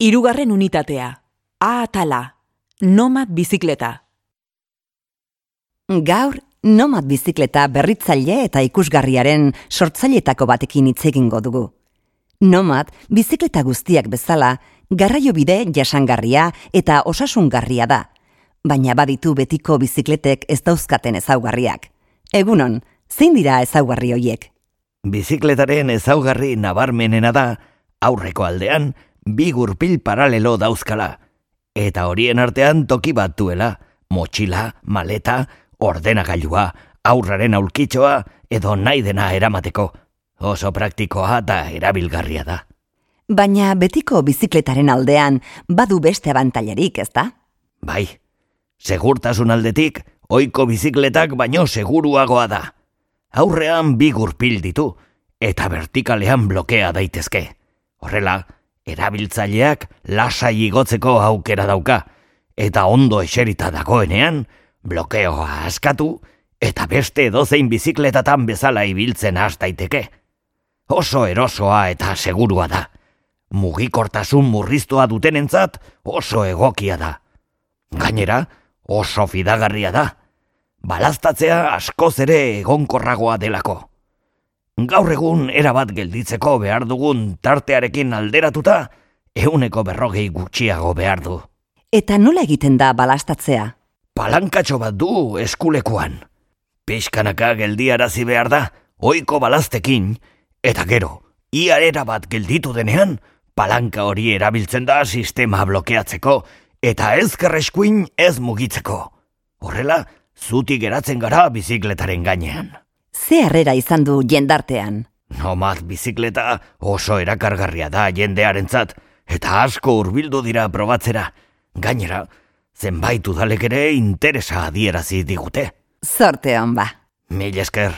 Hirugarren unitatea. A atala. Nomad bizikleta. Gaur, nomad bizikleta berritzaile eta ikusgarriaren sortzailetako batekin hitz egingo dugu. Nomad, bizikleta guztiak bezala, garraiobide jasangarria eta osasungarria da, baina baditu betiko bizikletek ez dauzkaten ezaugarriak. Egunon, zein dira ezaugarri hoiek? Bizikletaren ezaugarri nabarmenena da, aurreko aldean, bi gurpil paralelo dauzkala. Eta horien artean toki bat duela, motxila, maleta, ordenagailua, aurraren aulkitxoa edo nahi dena eramateko. Oso praktikoa eta erabilgarria da. Baina betiko bizikletaren aldean badu beste abantailarik, ez da? Bai, segurtasun aldetik, oiko bizikletak baino seguruagoa da. Aurrean bi gurpil ditu, eta vertikalean blokea daitezke. Horrela, erabiltzaileak lasai igotzeko aukera dauka, eta ondo eserita dagoenean, blokeoa askatu, eta beste dozein bizikletatan bezala ibiltzen has daiteke. Oso erosoa eta segurua da. Mugikortasun murriztua dutenentzat oso egokia da. Gainera, oso fidagarria da. Balaztatzea askoz ere egonkorragoa delako. Gaur egun erabat gelditzeko behar dugun tartearekin alderatuta, euneko berrogei gutxiago behar du. Eta nola egiten da balastatzea? Palankatxo bat du eskulekuan. Piskanaka geldiarazi behar da, oiko balaztekin, eta gero, iarera bat gelditu denean, palanka hori erabiltzen da sistema blokeatzeko, eta ezkerreskuin ez mugitzeko. Horrela, zutik geratzen gara bizikletaren gainean. Ze harrera izan du jendartean? Nomad bizikleta oso erakargarria da jendearentzat, eta asko hurbildu dira probatzera. Gainera, zenbait udalek ere interesa adierazi digute. Zorte hon ba. Mil esker,